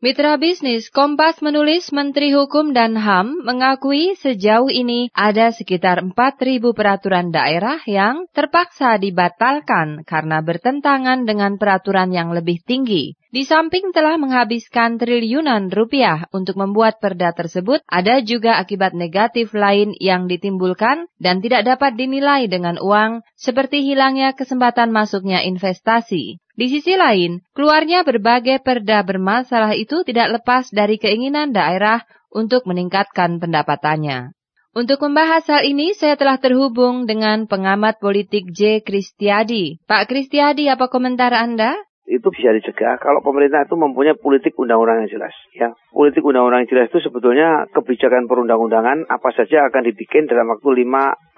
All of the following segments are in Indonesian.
Mitra bisnis Kompas menulis Menteri Hukum dan HAM mengakui sejauh ini ada sekitar 4.000 peraturan daerah yang terpaksa dibatalkan karena bertentangan dengan peraturan yang lebih tinggi. Di samping telah menghabiskan triliunan rupiah untuk membuat perda tersebut, ada juga akibat negatif lain yang ditimbulkan dan tidak dapat dinilai dengan uang, seperti hilangnya kesempatan masuknya investasi. Di sisi lain, keluarnya berbagai perda bermasalah itu tidak lepas dari keinginan daerah untuk meningkatkan pendapatannya. Untuk membahas hal ini, saya telah terhubung dengan pengamat politik J. Kristiadi. Pak Kristiadi, apa komentar Anda? Itu bisa dicegah kalau pemerintah itu mempunyai politik undang-undang yang jelas. Ya, politik undang-undang yang jelas itu sebetulnya kebijakan perundang-undangan apa saja akan dibikin dalam waktu 5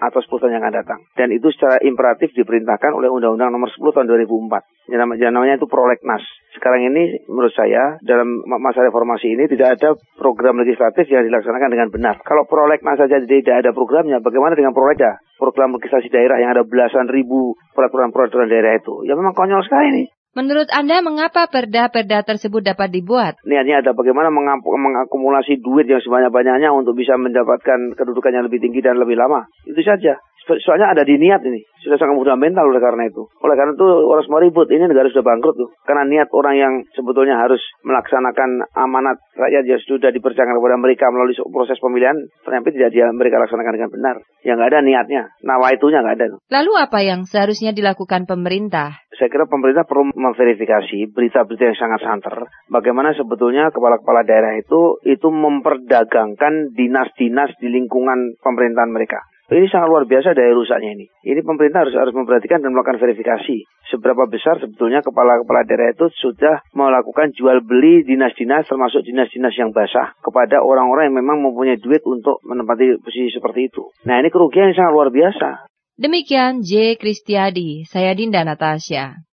atau 10 tahun yang akan datang. Dan itu secara imperatif diperintahkan oleh Undang-Undang Nomor 10 Tahun 2004. Yang namanya, yang namanya itu prolegnas. Sekarang ini menurut saya dalam masa reformasi ini tidak ada program legislatif yang dilaksanakan dengan benar. Kalau prolegnas saja tidak ada programnya, bagaimana dengan prolegda? Program legislasi daerah yang ada belasan ribu peraturan-peraturan daerah itu. Ya memang konyol sekali ini. Menurut Anda, mengapa perda-perda tersebut dapat dibuat? Niatnya ada bagaimana mengakumulasi duit yang sebanyak-banyaknya untuk bisa mendapatkan kedudukan yang lebih tinggi dan lebih lama. Itu saja. Soalnya ada di niat ini. Sudah sangat fundamental oleh karena itu. Oleh karena itu orang semua ribut. Ini negara sudah bangkrut tuh. Karena niat orang yang sebetulnya harus melaksanakan amanat rakyat yang sudah dipercayakan kepada mereka melalui proses pemilihan. Ternyata tidak dia mereka laksanakan dengan benar. Yang nggak ada niatnya. Nawa itunya nggak ada. Lalu apa yang seharusnya dilakukan pemerintah? Saya kira pemerintah perlu memverifikasi berita-berita yang sangat santer. Bagaimana sebetulnya kepala-kepala daerah itu itu memperdagangkan dinas-dinas di lingkungan pemerintahan mereka. Ini sangat luar biasa daya rusaknya ini. Ini pemerintah harus harus memperhatikan dan melakukan verifikasi. Seberapa besar sebetulnya kepala-kepala daerah itu sudah melakukan jual beli dinas-dinas termasuk dinas-dinas yang basah kepada orang-orang yang memang mempunyai duit untuk menempati posisi seperti itu. Nah ini kerugian yang sangat luar biasa. Demikian J. Kristiadi, saya Dinda Natasha.